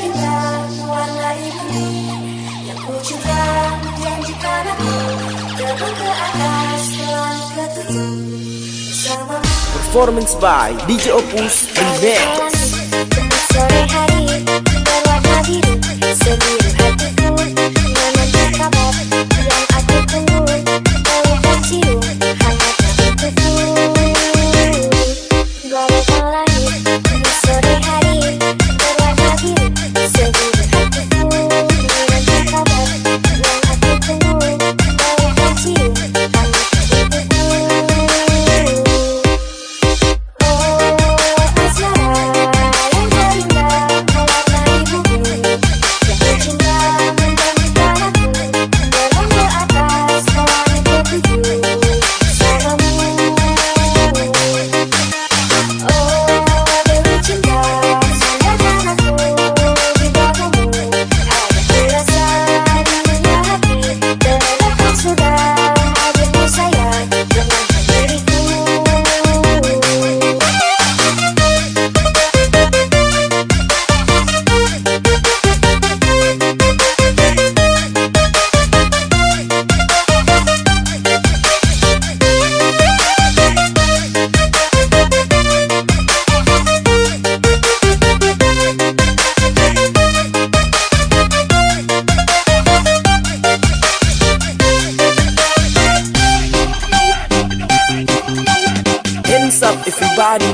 indah warna Yang menjanjikan aku. Terbang ke atas ketujuh Performance by DJ Opus Remix. Sore hari berwarna biru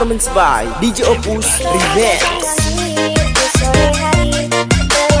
performance by DJ Opus Remix. Dari